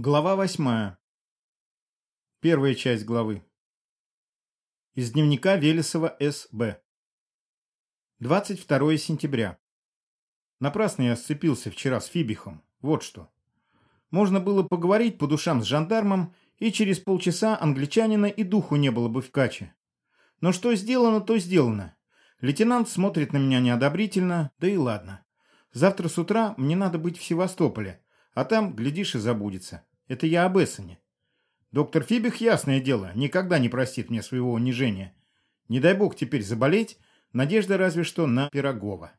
Глава восьмая. Первая часть главы. Из дневника Велесова С.Б. 22 сентября. Напрасно я сцепился вчера с Фибихом. Вот что. Можно было поговорить по душам с жандармом, и через полчаса англичанина и духу не было бы в каче. Но что сделано, то сделано. Лейтенант смотрит на меня неодобрительно, да и ладно. Завтра с утра мне надо быть в Севастополе, а там, глядишь, и забудется. Это я об Эссене. Доктор Фибих, ясное дело, никогда не простит мне своего унижения. Не дай бог теперь заболеть, надежда разве что на Пирогова.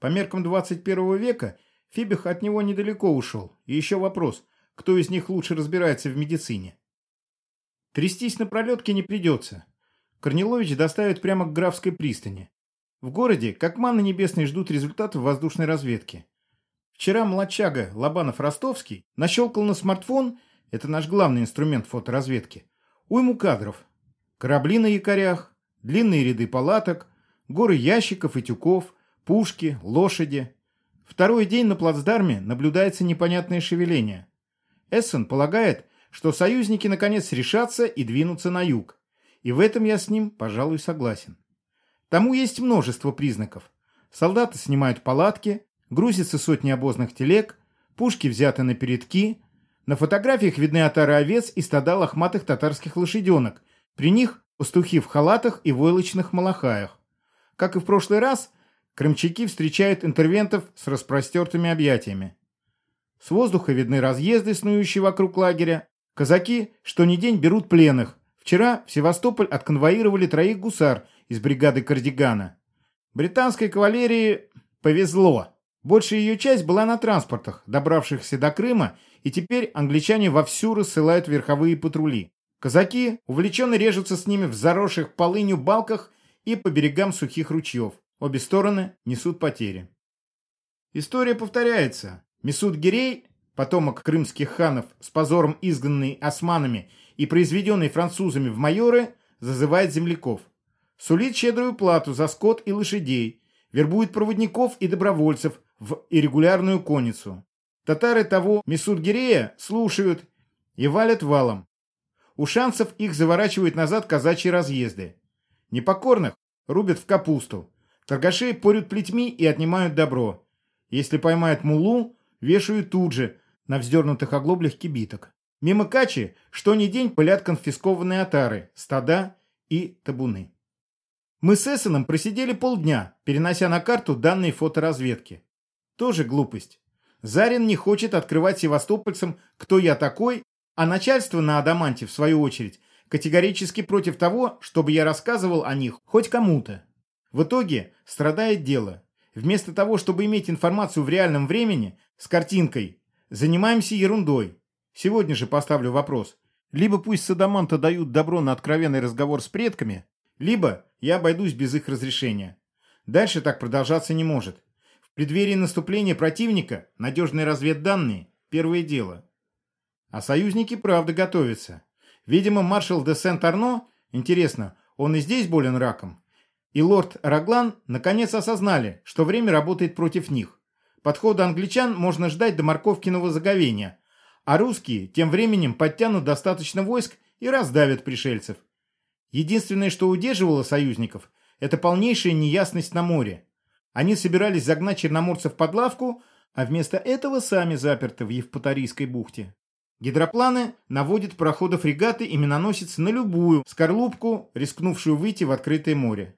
По меркам 21 века Фибих от него недалеко ушел. И еще вопрос, кто из них лучше разбирается в медицине. Трястись на пролетке не придется. Корнилович доставит прямо к Графской пристани. В городе, как манна небесной, ждут результатов воздушной разведки. Вчера младчага Лобанов-Ростовский нащелкал на смартфон, это наш главный инструмент фоторазведки, уйму кадров. Корабли на якорях, длинные ряды палаток, горы ящиков и тюков, пушки, лошади. Второй день на плацдарме наблюдается непонятное шевеление. Эссен полагает, что союзники наконец решатся и двинутся на юг. И в этом я с ним, пожалуй, согласен. Тому есть множество признаков. Солдаты снимают палатки, грузятся сотни обозных телег, пушки взяты на передки. На фотографиях видны отары овец и стада лохматых татарских лошаденок. При них пастухи в халатах и войлочных малахаях. Как и в прошлый раз, крымчаки встречают интервентов с распростертыми объятиями. С воздуха видны разъезды, снующие вокруг лагеря. Казаки, что ни день, берут пленных. Вчера в Севастополь отконвоировали троих гусар из бригады Кардигана. Британской кавалерии повезло. Большая ее часть была на транспортах, добравшихся до Крыма, и теперь англичане вовсю рассылают верховые патрули. Казаки увлеченно режутся с ними в заросших полынью балках и по берегам сухих ручьев. Обе стороны несут потери. История повторяется. Месуд Гирей, потомок крымских ханов, с позором изгнанный османами и произведенный французами в майоры, зазывает земляков. Сулит щедрую плату за скот и лошадей, вербует проводников и добровольцев, в иррегулярную конницу. Татары того Месудгирея слушают и валят валом. У шансов их заворачивают назад казачьи разъезды. Непокорных рубят в капусту. Торгашей порют плетьми и отнимают добро. Если поймают мулу, вешают тут же на вздернутых оглоблях кибиток. Мимо Качи что ни день пылят конфискованные отары, стада и табуны. Мы с Эссеном просидели полдня, перенося на карту данные фоторазведки. Тоже глупость. Зарин не хочет открывать севастопольцам, кто я такой, а начальство на Адаманте, в свою очередь, категорически против того, чтобы я рассказывал о них хоть кому-то. В итоге страдает дело. Вместо того, чтобы иметь информацию в реальном времени, с картинкой, занимаемся ерундой. Сегодня же поставлю вопрос. Либо пусть с Адаманта дают добро на откровенный разговор с предками, либо я обойдусь без их разрешения. Дальше так продолжаться не может. В преддверии наступления противника надежные разведданные – первое дело. А союзники правда готовятся. Видимо, маршал де Сент-Арно, интересно, он и здесь болен раком? И лорд Раглан наконец осознали, что время работает против них. Подхода англичан можно ждать до морковкиного заговения, а русские тем временем подтянут достаточно войск и раздавят пришельцев. Единственное, что удерживало союзников, это полнейшая неясность на море. Они собирались загнать черноморцев под лавку, а вместо этого сами заперты в Евпаторийской бухте. Гидропланы наводят проходы фрегаты и миноносец на любую скорлупку, рискнувшую выйти в открытое море.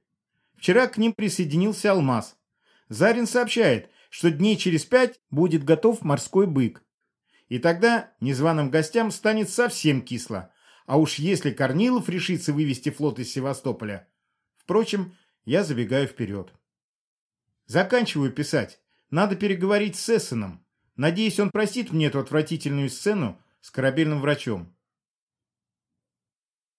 Вчера к ним присоединился «Алмаз». Зарин сообщает, что дней через пять будет готов морской бык. И тогда незваным гостям станет совсем кисло. А уж если Корнилов решится вывести флот из Севастополя. Впрочем, я забегаю вперед. Заканчиваю писать. Надо переговорить с Эссеном. Надеюсь, он простит мне эту отвратительную сцену с корабельным врачом.